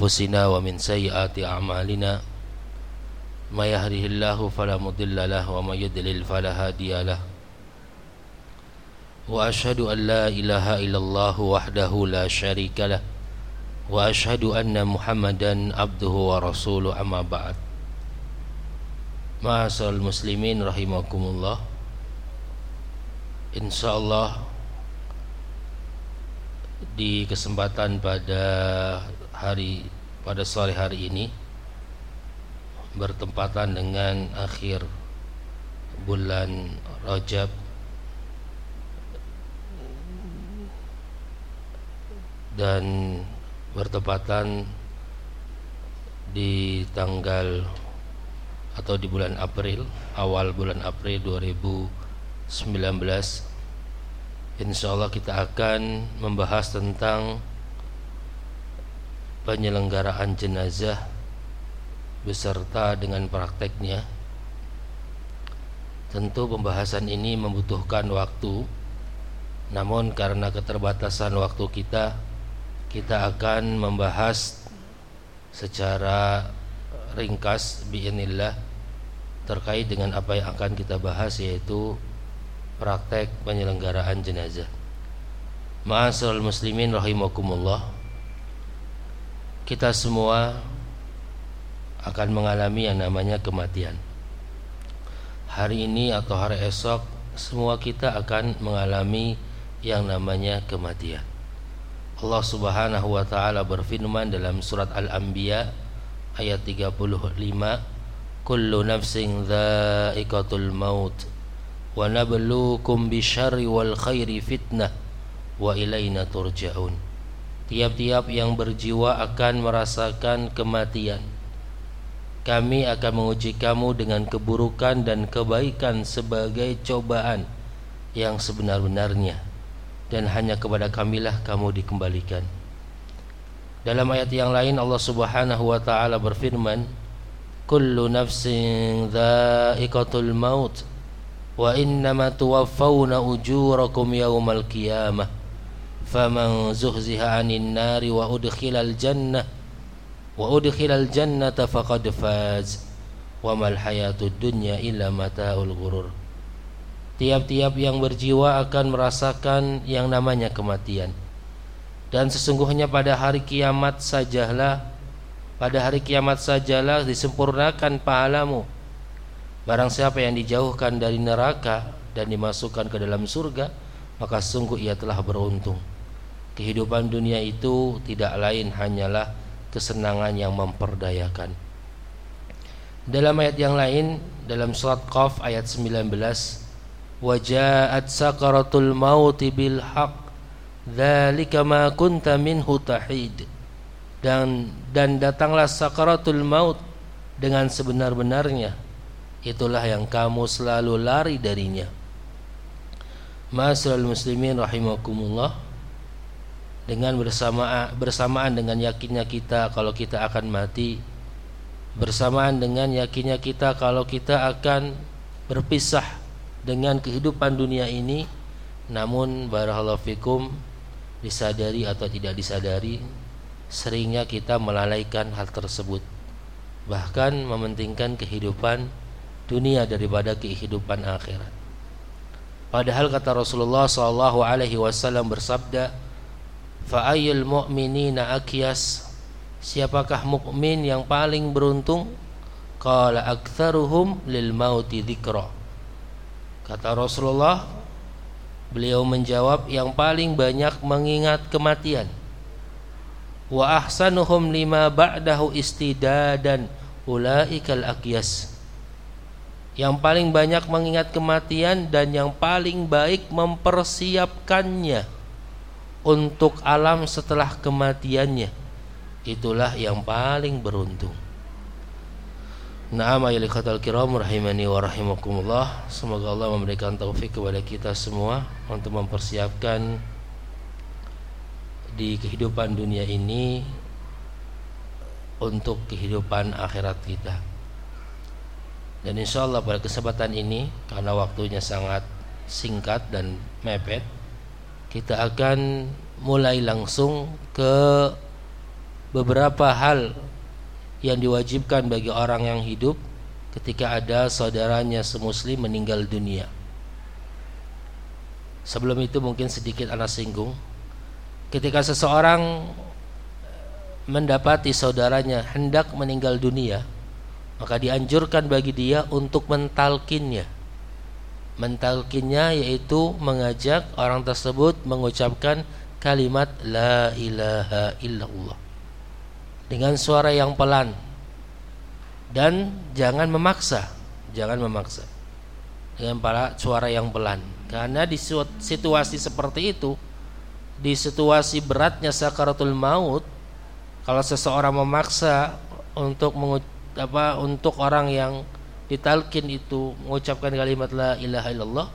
أنفسنا ومن سيئات أعمالنا ما يهده الله فلا مضل له وما يدلل فلا هادي له وأشهد أن لا إله إلا الله وحده لا شريك له وأشهد أن محمدا عبده ورسوله أما بعد معاشر المسلمين رحمكم الله إن شاء الله Di kesempatan pada hari pada sore hari ini bertempatan dengan akhir bulan Rajab. Dan bertepatan di tanggal atau di bulan April awal bulan April 2019 Insya Allah kita akan membahas tentang penyelenggaraan jenazah beserta dengan prakteknya. Tentu pembahasan ini membutuhkan waktu namun karena keterbatasan waktu kita kita akan membahas secara ringkas biinillah terkait dengan apa yang akan kita bahas yaitu praktek penyelenggaraan jenazah. Ma'asal muslimin rahimakumullah kita semua akan mengalami yang namanya kematian. Hari ini atau hari esok semua kita akan mengalami yang namanya kematian. Allah Subhanahu wa taala berfirman dalam surat Al-Anbiya ayat 35, "Kullu nafsin dha'iqatul maut wa nabluukum bisyarri wal khairi fitnah wa ilaina turja'un." Tiap-tiap yang berjiwa akan merasakan kematian. Kami akan menguji kamu dengan keburukan dan kebaikan sebagai cobaan yang sebenar-benarnya dan hanya kepada kamilah kamu dikembalikan. Dalam ayat yang lain Allah Subhanahu wa taala berfirman, "Kullu nafsin dha'iqatul maut wa innama ujurakum yawmal qiyamah." Faman zuhziha 'anil nari wa udkhilal jannah wa udkhilal jannata faqad faz wa mal hayatud dunya illa mataul ghurur tiap-tiap yang berjiwa akan merasakan yang namanya kematian. Dan sesungguhnya pada hari kiamat sajalah pada hari kiamat sajalah disempurnakan pahalamu. Barang siapa yang dijauhkan dari neraka dan dimasukkan ke dalam surga maka sungguh ia telah beruntung kehidupan dunia itu tidak lain hanyalah kesenangan yang memperdayakan. Dalam ayat yang lain dalam surat Qaf ayat 19 Waja'at sakaratul mauti bil haq dzalika ma kunta minhu tahid. Dan dan datanglah sakaratul maut dengan sebenar-benarnya. Itulah yang kamu selalu lari darinya. Masyaallah muslimin rahimakumullah dengan bersama bersamaan dengan yakinnya kita kalau kita akan mati bersamaan dengan yakinnya kita kalau kita akan berpisah dengan kehidupan dunia ini. Namun barakallahu fikum disadari atau tidak disadari seringnya kita melalaikan hal tersebut. Bahkan mementingkan kehidupan dunia daripada kehidupan akhirat. Padahal kata Rasulullah SAW alaihi wasallam bersabda Fa'ayyul mu'minina akyas Siapakah mukmin yang paling beruntung? Qala aktsaruhum lil mauti dzikra. Kata Rasulullah, beliau menjawab yang paling banyak mengingat kematian. Wa ahsanuhum lima ba'dahu istidadan ulaikal akyas. Yang paling banyak mengingat kematian dan yang paling baik mempersiapkannya untuk alam setelah kematiannya. Itulah yang paling beruntung. Naam ayyuhal kiram rahimani wa rahimakumullah. Semoga Allah memberikan taufik kepada kita semua untuk mempersiapkan di kehidupan dunia ini untuk kehidupan akhirat kita. Dan insya Allah pada kesempatan ini karena waktunya sangat singkat dan mepet kita akan mulai langsung ke beberapa hal yang diwajibkan bagi orang yang hidup ketika ada saudaranya semuslim meninggal dunia. Sebelum itu mungkin sedikit anak singgung. Ketika seseorang mendapati saudaranya hendak meninggal dunia, maka dianjurkan bagi dia untuk mentalkinnya. Mentalkinnya yaitu mengajak orang tersebut mengucapkan kalimat la ilaha illallah. Dengan suara yang pelan. Dan jangan memaksa. Jangan memaksa. Dengan para suara yang pelan. Karena di situasi seperti itu di situasi beratnya sakaratul maut kalau seseorang memaksa untuk apa untuk orang yang ditalkin itu mengucapkan kalimat la ilaha illallah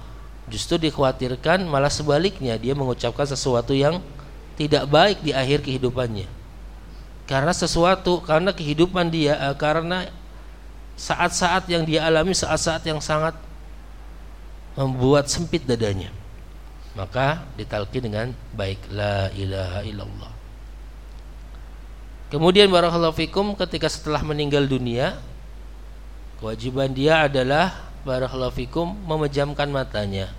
justru dikhawatirkan malah sebaliknya dia mengucapkan sesuatu yang tidak baik di akhir kehidupannya. Karena sesuatu karena kehidupan dia eh, karena saat-saat yang dia alami saat-saat yang sangat membuat sempit dadanya. Maka ditalkin dengan baik la ilaha illallah. Kemudian barakallahu fikum ketika setelah meninggal dunia kewajiban dia adalah barakallahu memejamkan matanya.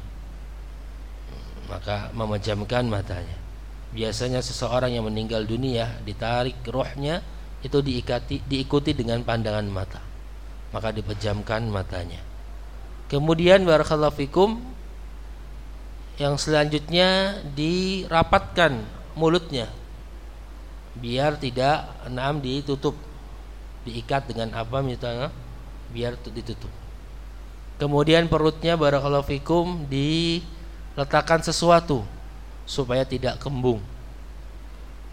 Maka memejamkan matanya. Biasanya seseorang yang meninggal dunia ditarik rohnya itu diikati, diikuti dengan pandangan mata. Maka dipejamkan matanya. Kemudian barakallahu yang selanjutnya dirapatkan mulutnya. Biar tidak enam ditutup. Diikat dengan apa misalnya biar ditutup kemudian perutnya barakallahu fikum diletakkan sesuatu supaya tidak kembung.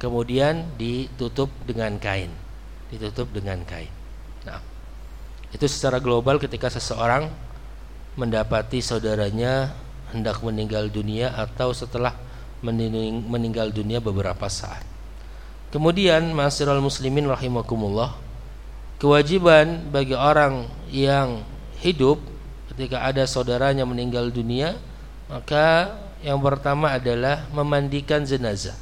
Kemudian ditutup dengan kain. Ditutup dengan kain. Nah, itu secara global ketika seseorang mendapati saudaranya hendak meninggal dunia atau setelah meninggal dunia beberapa saat. Kemudian masirul muslimin rahimakumullah kewajiban bagi orang yang hidup ketika ada saudaranya meninggal dunia maka yang pertama adalah memandikan jenazah.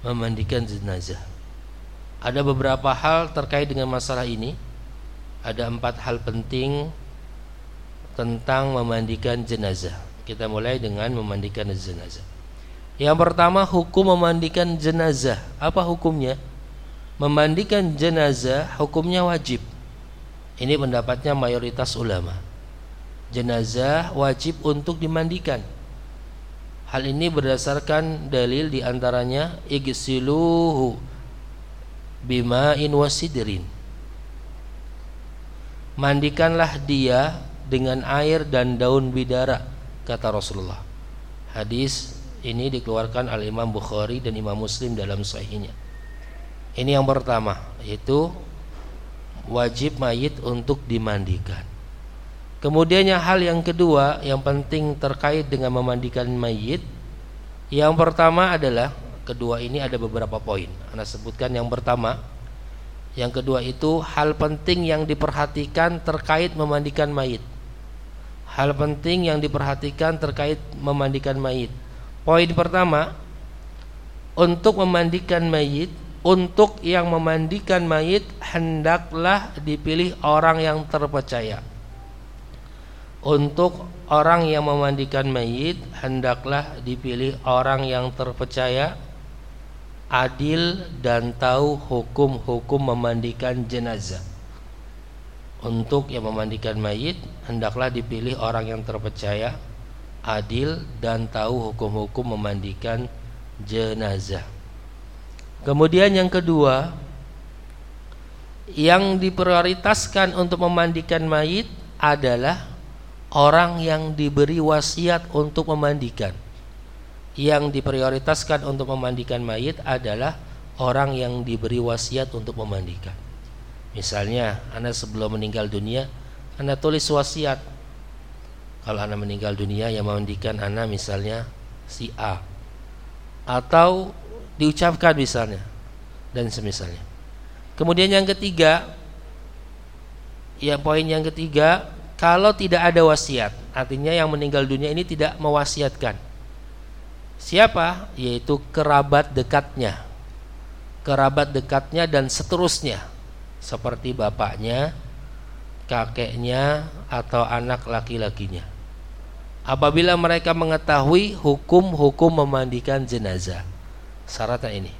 Memandikan jenazah. Ada beberapa hal terkait dengan masalah ini. Ada empat hal penting tentang memandikan jenazah. Kita mulai dengan memandikan jenazah. Yang pertama hukum memandikan jenazah. Apa hukumnya? Memandikan jenazah hukumnya wajib. Ini pendapatnya mayoritas ulama jenazah wajib untuk dimandikan. Hal ini berdasarkan dalil di antaranya igsiluhu bima'in wasidrin. Mandikanlah dia dengan air dan daun bidara kata Rasulullah. Hadis ini dikeluarkan oleh Imam Bukhari dan Imam Muslim dalam sahihnya. Ini yang pertama yaitu wajib mayit untuk dimandikan. Kemudian hal yang kedua yang penting terkait dengan memandikan mayit Yang pertama adalah Kedua ini ada beberapa poin. Anda sebutkan yang pertama. Yang kedua itu hal penting yang diperhatikan terkait memandikan mayit. Hal penting yang diperhatikan terkait memandikan mayit. Poin pertama Untuk memandikan mayit Untuk yang memandikan mayit Hendaklah dipilih orang yang terpercaya untuk orang yang memandikan mayit hendaklah dipilih orang yang terpercaya, adil dan tahu hukum-hukum memandikan jenazah. Untuk yang memandikan mayit hendaklah dipilih orang yang terpercaya, adil dan tahu hukum-hukum memandikan jenazah. Kemudian yang kedua, yang diprioritaskan untuk memandikan mayit adalah orang yang diberi wasiat untuk memandikan. Yang diprioritaskan untuk memandikan mayit adalah orang yang diberi wasiat untuk memandikan. Misalnya, Anda sebelum meninggal dunia, Anda tulis wasiat. Kalau Anda meninggal dunia yang memandikan Anda misalnya si A. Atau diucapkan misalnya dan semisalnya. Kemudian yang ketiga, ya poin yang ketiga kalau tidak ada wasiat, artinya yang meninggal dunia ini tidak mewasiatkan. Siapa? Yaitu kerabat dekatnya. kerabat dekatnya dan seterusnya seperti bapaknya, kakeknya atau anak laki-lakinya. Apabila mereka mengetahui hukum-hukum memandikan jenazah. Syaratnya ini.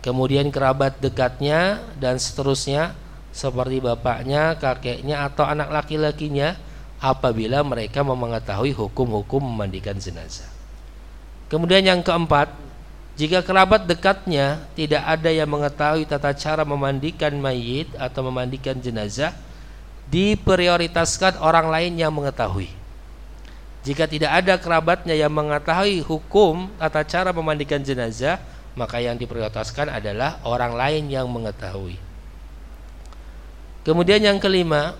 Kemudian kerabat dekatnya dan seterusnya seperti bapaknya, kakeknya atau anak laki-lakinya apabila mereka mengetahui hukum-hukum memandikan jenazah. Kemudian yang keempat, jika kerabat dekatnya tidak ada yang mengetahui tata cara memandikan mayit atau memandikan jenazah, diprioritaskan orang lain yang mengetahui. Jika tidak ada kerabatnya yang mengetahui hukum tata cara memandikan jenazah, maka yang diprioritaskan adalah orang lain yang mengetahui. Kemudian yang kelima,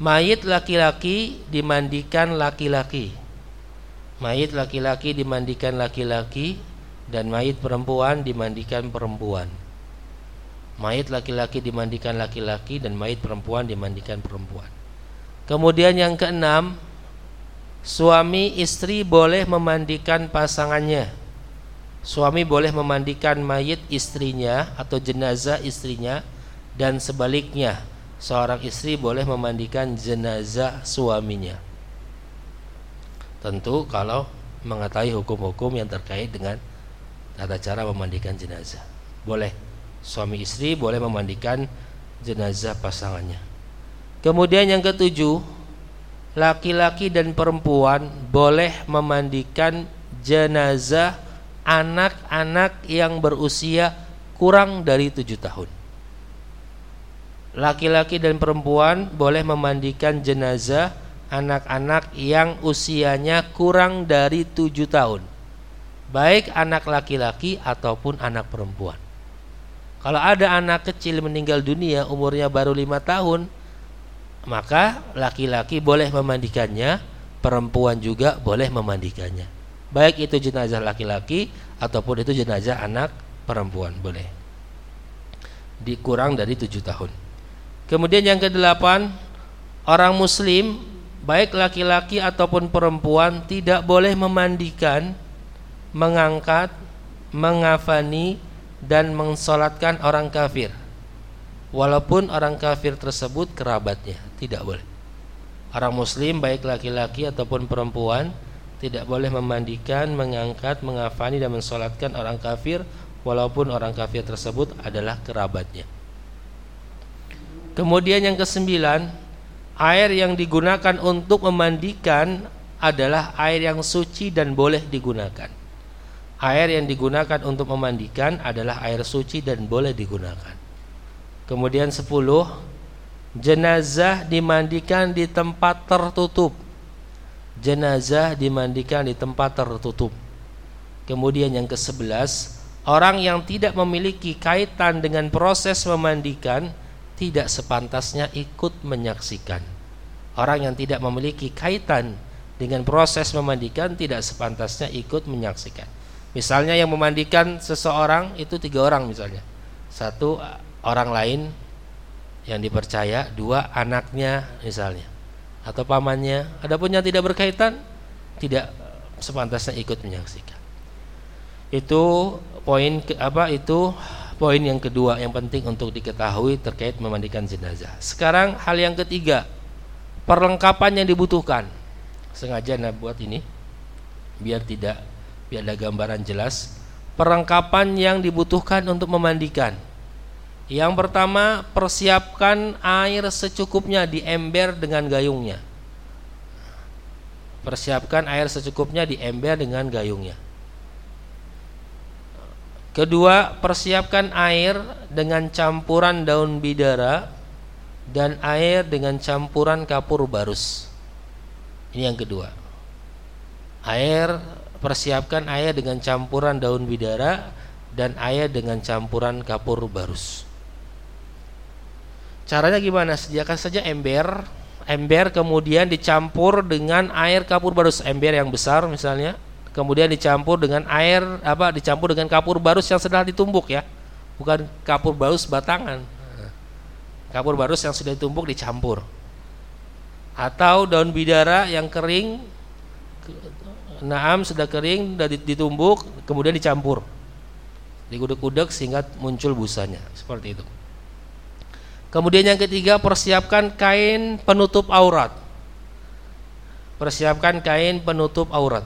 mayit laki-laki dimandikan laki-laki. Mayit laki-laki dimandikan laki-laki dan mayit perempuan dimandikan perempuan. Mayit laki-laki dimandikan laki-laki dan mayit perempuan dimandikan perempuan. Kemudian yang keenam, suami istri boleh memandikan pasangannya. Suami boleh memandikan mayit istrinya atau jenazah istrinya dan sebaliknya seorang istri boleh memandikan jenazah suaminya. Tentu kalau mengetahui hukum-hukum yang terkait dengan tata cara memandikan jenazah. Boleh suami istri boleh memandikan jenazah pasangannya. Kemudian yang ketujuh, laki-laki dan perempuan boleh memandikan jenazah anak-anak yang berusia kurang dari tujuh tahun. Laki-laki dan perempuan boleh memandikan jenazah anak-anak yang usianya kurang dari tujuh tahun. Baik anak laki-laki ataupun anak perempuan. Kalau ada anak kecil meninggal dunia umurnya baru lima tahun maka laki-laki boleh memandikannya perempuan juga boleh memandikannya. Baik itu jenazah laki-laki ataupun itu jenazah anak perempuan boleh. Dikurang dari tujuh tahun. Kemudian yang kedelapan, orang muslim baik laki-laki ataupun perempuan tidak boleh memandikan, mengangkat, mengafani dan mensolatkan orang kafir. Walaupun orang kafir tersebut kerabatnya, tidak boleh. Orang muslim baik laki-laki ataupun perempuan tidak boleh memandikan, mengangkat, mengafani dan mensolatkan orang kafir walaupun orang kafir tersebut adalah kerabatnya. Kemudian yang kesembilan, air yang digunakan untuk memandikan adalah air yang suci dan boleh digunakan. Air yang digunakan untuk memandikan adalah air suci dan boleh digunakan. Kemudian sepuluh, jenazah dimandikan di tempat tertutup. Jenazah dimandikan di tempat tertutup. Kemudian yang ke sebelas, orang yang tidak memiliki kaitan dengan proses memandikan tidak sepantasnya ikut menyaksikan. Orang yang tidak memiliki kaitan dengan proses memandikan tidak sepantasnya ikut menyaksikan. Misalnya yang memandikan seseorang itu tiga orang misalnya. Satu orang lain yang dipercaya, dua anaknya misalnya atau pamannya. Adapun yang tidak berkaitan tidak sepantasnya ikut menyaksikan. Itu poin ke, apa itu poin yang kedua yang penting untuk diketahui terkait memandikan jenazah. Sekarang hal yang ketiga, perlengkapan yang dibutuhkan. Sengaja nah buat ini biar tidak biar ada gambaran jelas. Perlengkapan yang dibutuhkan untuk memandikan. Yang pertama, persiapkan air secukupnya di ember dengan gayungnya. Persiapkan air secukupnya di ember dengan gayungnya. Kedua, persiapkan air dengan campuran daun bidara dan air dengan campuran kapur barus. Ini yang kedua. Air persiapkan air dengan campuran daun bidara dan air dengan campuran kapur barus. Caranya gimana? Sediakan saja ember, ember kemudian dicampur dengan air kapur barus, ember yang besar misalnya. Kemudian dicampur dengan air apa dicampur dengan kapur barus yang sedang ditumbuk ya. Bukan kapur barus batangan. Kapur barus yang sudah ditumbuk dicampur. Atau daun bidara yang kering naam sudah kering sudah ditumbuk kemudian dicampur. Digudek-gudek sehingga muncul busanya, seperti itu. Kemudian yang ketiga, persiapkan kain penutup aurat. Persiapkan kain penutup aurat.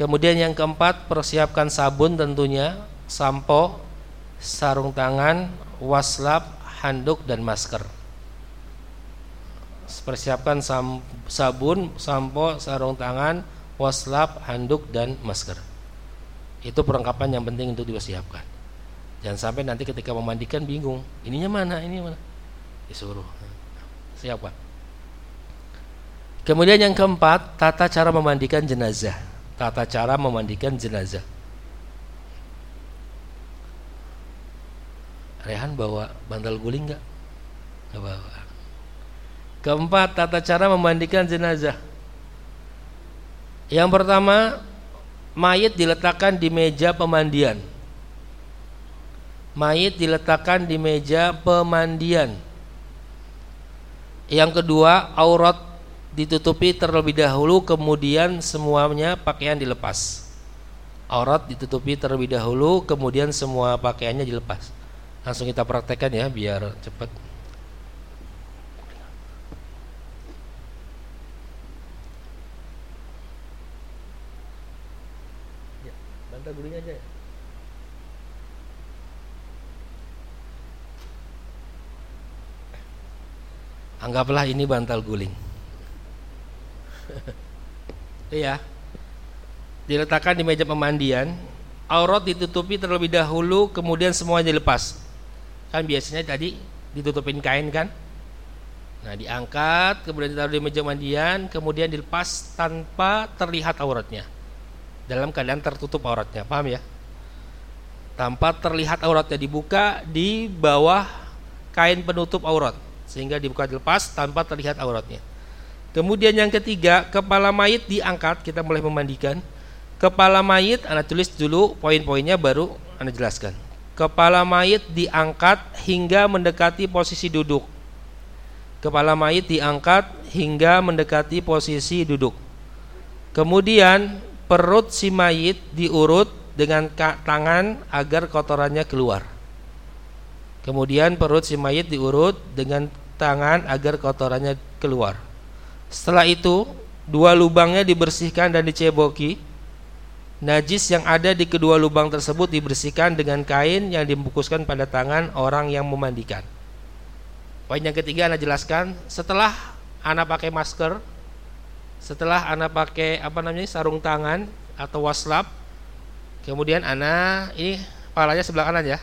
Kemudian yang keempat, persiapkan sabun tentunya, sampo, sarung tangan, waslap, handuk dan masker. Persiapkan sabun, sampo, sarung tangan, waslap, handuk dan masker. Itu perlengkapan yang penting untuk dipersiapkan. Jangan sampai nanti ketika memandikan bingung, ininya mana, ini mana. Disuruh. Siapa? Kemudian yang keempat, tata cara memandikan jenazah. Tata cara memandikan jenazah. Rehan bawa bantal guling enggak? Enggak bawa. Keempat, tata cara memandikan jenazah. Yang pertama, mayit diletakkan di meja pemandian mayit diletakkan di meja pemandian. Yang kedua, aurat ditutupi terlebih dahulu kemudian semuanya pakaian dilepas. Aurat ditutupi terlebih dahulu kemudian semua pakaiannya dilepas. Langsung kita praktekkan ya biar cepat. Ya, bantal aja ya. Anggaplah ini bantal guling. Iya. Diletakkan di meja pemandian, aurat ditutupi terlebih dahulu, kemudian semuanya dilepas. Kan biasanya tadi ditutupin kain kan? Nah, diangkat, kemudian ditaruh di meja pemandian, kemudian dilepas tanpa terlihat auratnya. Dalam keadaan tertutup auratnya, paham ya? Tanpa terlihat auratnya dibuka di bawah kain penutup aurat sehingga dibuka dilepas tanpa terlihat auratnya. Kemudian yang ketiga, kepala mayit diangkat, kita mulai memandikan. Kepala mayit, anda tulis dulu poin-poinnya baru anda jelaskan. Kepala mayit diangkat hingga mendekati posisi duduk. Kepala mayit diangkat hingga mendekati posisi duduk. Kemudian perut si mayit diurut dengan tangan agar kotorannya keluar. Kemudian perut si mayit diurut dengan tangan agar kotorannya keluar. Setelah itu, dua lubangnya dibersihkan dan diceboki. Najis yang ada di kedua lubang tersebut dibersihkan dengan kain yang dibungkuskan pada tangan orang yang memandikan. Poin yang ketiga Anda jelaskan, setelah Anda pakai masker, setelah Anda pakai apa namanya sarung tangan atau waslap, kemudian Anda ini kepalanya sebelah kanan ya,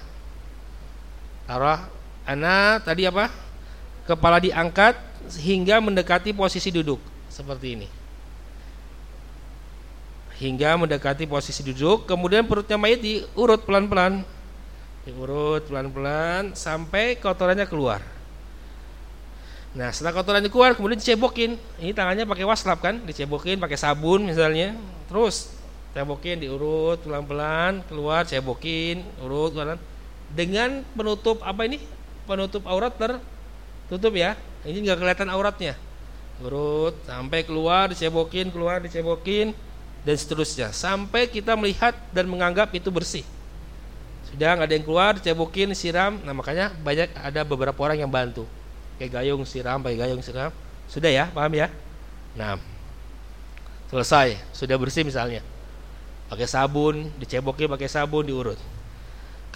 taruh ana tadi apa? Kepala diangkat hingga mendekati posisi duduk. Seperti ini. Hingga mendekati posisi duduk kemudian perutnya mayat diurut pelan-pelan. Diurut pelan-pelan sampai kotorannya keluar. Nah setelah kotorannya keluar kemudian dicebokin. Ini tangannya pakai waslap kan? Dicebokin pakai sabun misalnya. Terus cebokin diurut pelan-pelan keluar cebokin urut pelan, -pelan dengan penutup apa ini? Penutup aurat tertutup ya. Ini nggak kelihatan auratnya. Urut sampai keluar dicebokin keluar dicebokin dan seterusnya. Sampai kita melihat dan menganggap itu bersih. Sudah nggak ada yang keluar dicebokin siram. Nah makanya banyak ada beberapa orang yang bantu. Kayak gayung siram pakai gayung siram. Sudah ya paham ya? Nah selesai. Sudah bersih misalnya. Pakai sabun dicebokin pakai sabun diurut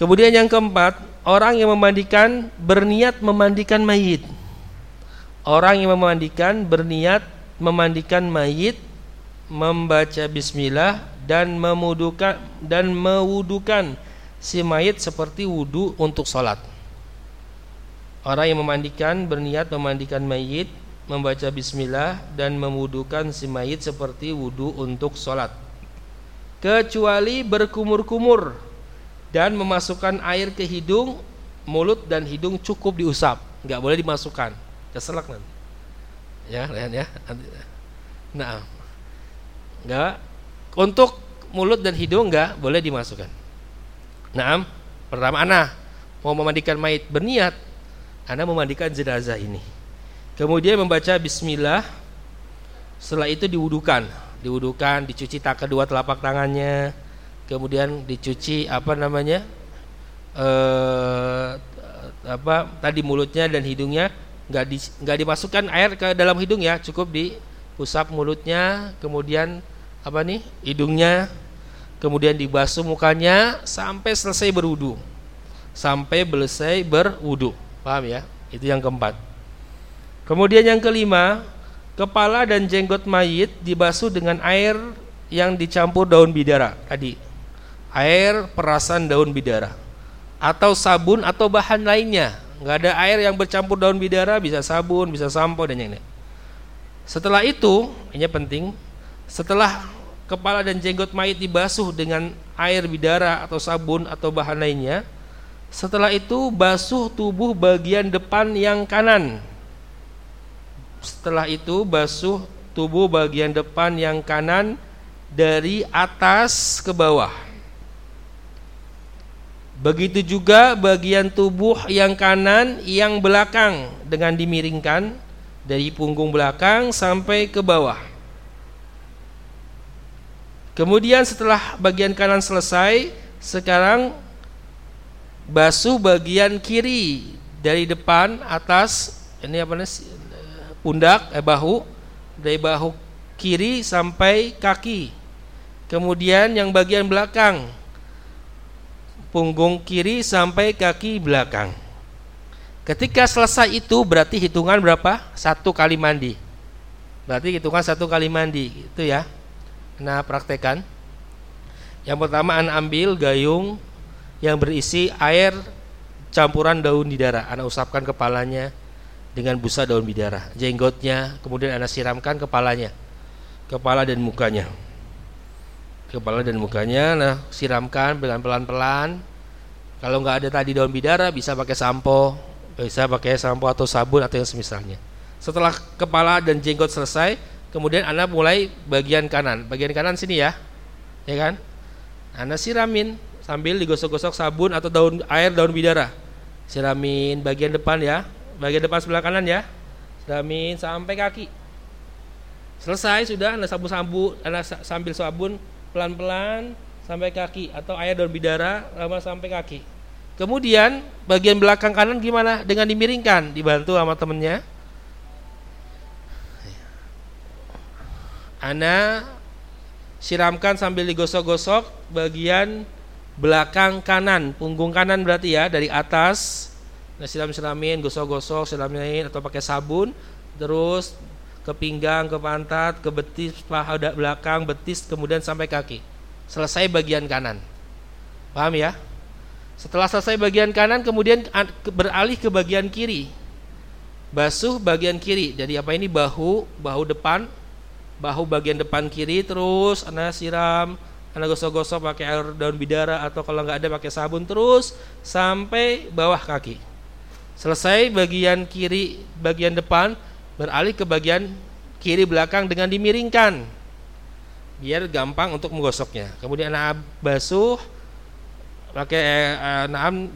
Kemudian yang keempat, orang yang memandikan berniat memandikan mayit. Orang yang memandikan berniat memandikan mayit, membaca bismillah dan memudukan dan mewudukan si mayit seperti wudu untuk sholat. Orang yang memandikan berniat memandikan mayit, membaca bismillah dan memudukan si mayit seperti wudu untuk sholat. Kecuali berkumur-kumur dan memasukkan air ke hidung, mulut dan hidung cukup diusap, nggak boleh dimasukkan, keselak nanti. Ya, lihat ya. Nah, nggak untuk mulut dan hidung nggak boleh dimasukkan. Nah, pertama ana mau memandikan mayit berniat, anda memandikan jenazah ini. Kemudian membaca Bismillah. Setelah itu diwudukan, diwudukan, dicuci tak kedua telapak tangannya, kemudian dicuci apa namanya eh, apa tadi mulutnya dan hidungnya nggak di, nggak dimasukkan air ke dalam hidung ya cukup diusap mulutnya kemudian apa nih hidungnya kemudian dibasuh mukanya sampai selesai berwudu sampai selesai berwudu paham ya? Itu yang keempat. Kemudian yang kelima kepala dan jenggot mayit dibasuh dengan air yang dicampur daun bidara tadi air perasan daun bidara. Atau sabun atau bahan lainnya. Nggak ada air yang bercampur daun bidara bisa sabun bisa sampo dan yang lain. Setelah itu ini penting setelah kepala dan jenggot mayit dibasuh dengan air bidara atau sabun atau bahan lainnya setelah itu basuh tubuh bagian depan yang kanan. Setelah itu basuh tubuh bagian depan yang kanan dari atas ke bawah. Begitu juga bagian tubuh yang kanan yang belakang dengan dimiringkan dari punggung belakang sampai ke bawah. Kemudian setelah bagian kanan selesai, sekarang basuh bagian kiri dari depan atas ini apa nih pundak eh, bahu dari bahu kiri sampai kaki kemudian yang bagian belakang punggung kiri sampai kaki belakang. Ketika selesai itu berarti hitungan berapa? Satu kali mandi. Berarti hitungan satu kali mandi itu ya. Nah praktekan. Yang pertama anda ambil gayung yang berisi air campuran daun di darah. Anda usapkan kepalanya dengan busa daun bidara jenggotnya kemudian anda siramkan kepalanya kepala dan mukanya kepala dan mukanya nah siramkan pelan-pelan pelan kalau nggak ada tadi daun bidara bisa pakai sampo bisa pakai sampo atau sabun atau yang semisalnya. Setelah kepala dan jenggot selesai kemudian anda mulai bagian kanan. Bagian kanan sini ya ya kan? Anda siramin sambil digosok-gosok sabun atau daun air daun bidara. Siramin bagian depan ya bagian depan sebelah kanan ya. Siramin sampai kaki. Selesai sudah anda sabu-sabu anda sambil sabun pelan-pelan sampai kaki atau air daun bidara lama sampai kaki. Kemudian bagian belakang kanan gimana? Dengan dimiringkan dibantu sama temennya. Anda siramkan sambil digosok-gosok bagian belakang kanan, punggung kanan berarti ya dari atas. Nah siram-siramin gosok-gosok siramin atau pakai sabun. Terus ke pinggang ke pantat ke betis paha belakang betis kemudian sampai kaki. Selesai bagian kanan. Paham ya? Setelah selesai bagian kanan kemudian beralih ke bagian kiri. Basuh bagian kiri. Jadi apa ini? Bahu bahu depan bahu bagian depan kiri terus anda siram anda gosok-gosok pakai air daun bidara atau kalau nggak ada pakai sabun terus sampai bawah kaki. Selesai bagian kiri, bagian depan beralih ke bagian kiri belakang dengan dimiringkan. Biar gampang untuk menggosoknya. Kemudian anak basuh pakai eh, naam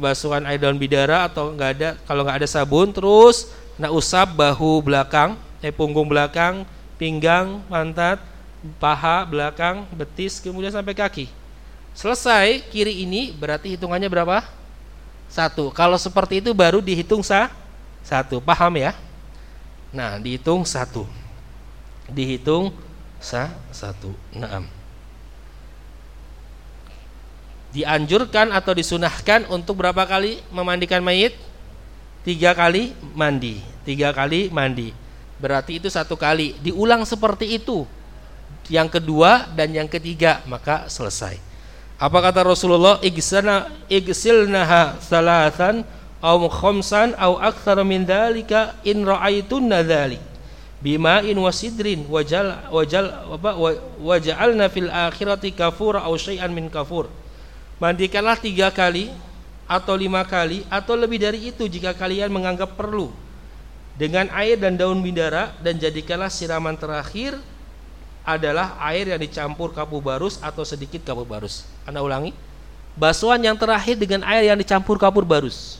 basuhan air daun bidara atau enggak ada kalau enggak ada sabun terus nak usap bahu belakang, eh punggung belakang, pinggang, pantat, paha belakang, betis kemudian sampai kaki. Selesai kiri ini berarti hitungannya berapa? satu. Kalau seperti itu baru dihitung sah satu. Paham ya? Nah, dihitung satu. Dihitung sah satu. Naam. Dianjurkan atau disunahkan untuk berapa kali memandikan mayit? Tiga kali mandi. Tiga kali mandi. Berarti itu satu kali. Diulang seperti itu. Yang kedua dan yang ketiga maka selesai. Apa kata Rasulullah? Igsilnaha salatan aw khamsan aw aktsara min dzalika in ra'aitunna dzalik bima'in wasidrin wajal wajal apa waja'alna fil akhirati kafura aw syai'an min kafur. Mandikanlah tiga kali atau lima kali atau lebih dari itu jika kalian menganggap perlu dengan air dan daun bidara dan jadikanlah siraman terakhir adalah air yang dicampur kapur barus atau sedikit kapur barus. Anda ulangi. Basuhan yang terakhir dengan air yang dicampur kapur barus.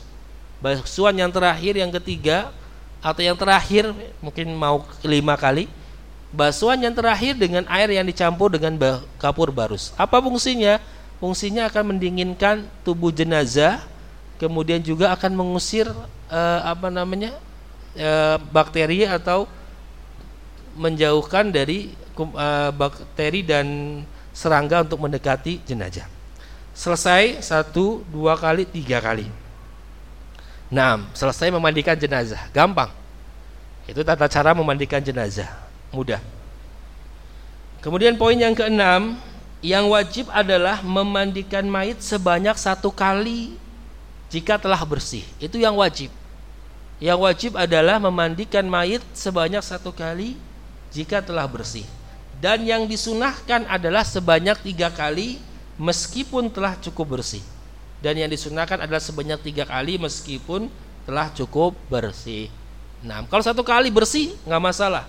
Basuhan yang terakhir yang ketiga atau yang terakhir mungkin mau lima kali basuhan yang terakhir dengan air yang dicampur dengan kapur barus. Apa fungsinya? Fungsinya akan mendinginkan tubuh jenazah, kemudian juga akan mengusir uh, apa namanya uh, bakteri atau menjauhkan dari uh, bakteri dan serangga untuk mendekati jenazah. Selesai satu, dua kali, tiga kali. Nah, selesai memandikan jenazah, gampang. Itu tata cara memandikan jenazah, mudah. Kemudian poin yang keenam, yang wajib adalah memandikan mayit sebanyak satu kali jika telah bersih. Itu yang wajib. Yang wajib adalah memandikan mayit sebanyak satu kali jika telah bersih. Dan yang disunahkan adalah sebanyak tiga kali meskipun telah cukup bersih. Dan yang disunahkan adalah sebanyak tiga kali meskipun telah cukup bersih. Nah, kalau satu kali bersih nggak masalah.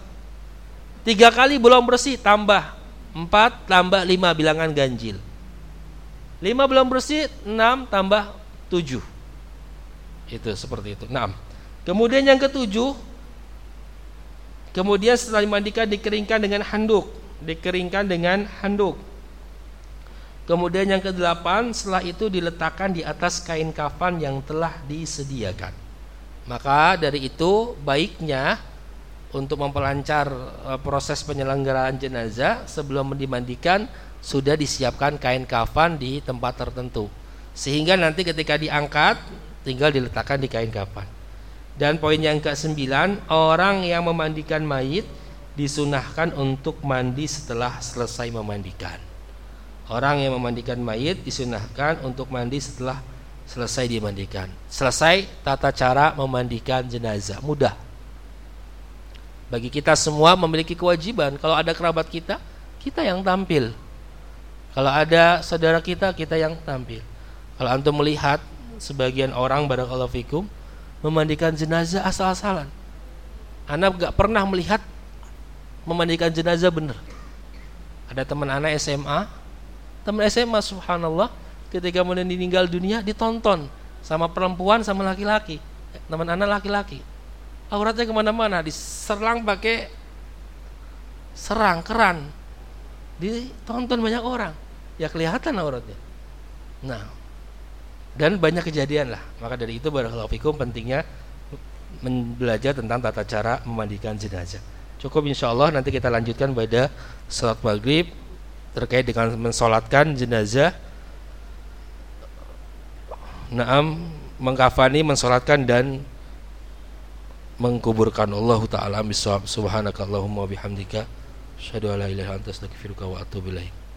Tiga kali belum bersih tambah empat tambah lima bilangan ganjil. Lima belum bersih enam tambah tujuh. Itu seperti itu. Enam. Kemudian yang ketujuh, kemudian setelah dimandikan dikeringkan dengan handuk, dikeringkan dengan handuk. Kemudian yang kedelapan, setelah itu diletakkan di atas kain kafan yang telah disediakan. Maka dari itu baiknya untuk memperlancar eh, proses penyelenggaraan jenazah sebelum dimandikan sudah disiapkan kain kafan di tempat tertentu. Sehingga nanti ketika diangkat tinggal diletakkan di kain kafan. Dan poin yang ke-9, orang yang memandikan mayit disunahkan untuk mandi setelah selesai memandikan. Orang yang memandikan mayit disunahkan untuk mandi setelah selesai dimandikan. Selesai tata cara memandikan jenazah. Mudah. Bagi kita semua memiliki kewajiban. Kalau ada kerabat kita, kita yang tampil. Kalau ada saudara kita, kita yang tampil. Kalau antum melihat sebagian orang barakallahu fikum memandikan jenazah asal-asalan. Anak gak pernah melihat memandikan jenazah benar. Ada teman anak SMA, teman SMA subhanallah ketika kemudian meninggal dunia ditonton sama perempuan sama laki-laki. Teman anak laki-laki. Auratnya ke mana-mana diserang pakai serang keran. Ditonton banyak orang. Ya kelihatan auratnya. Nah dan banyak kejadian lah. Maka dari itu barakallahu fikum pentingnya belajar tentang tata cara memandikan jenazah. Cukup insya Allah nanti kita lanjutkan pada salat maghrib terkait dengan mensolatkan jenazah. Naam mengkafani, mensolatkan dan mengkuburkan Allah taala. Bisawab. Subhanakallahumma bihamdika. Asyhadu an la ilaha anta astaghfiruka wa atubu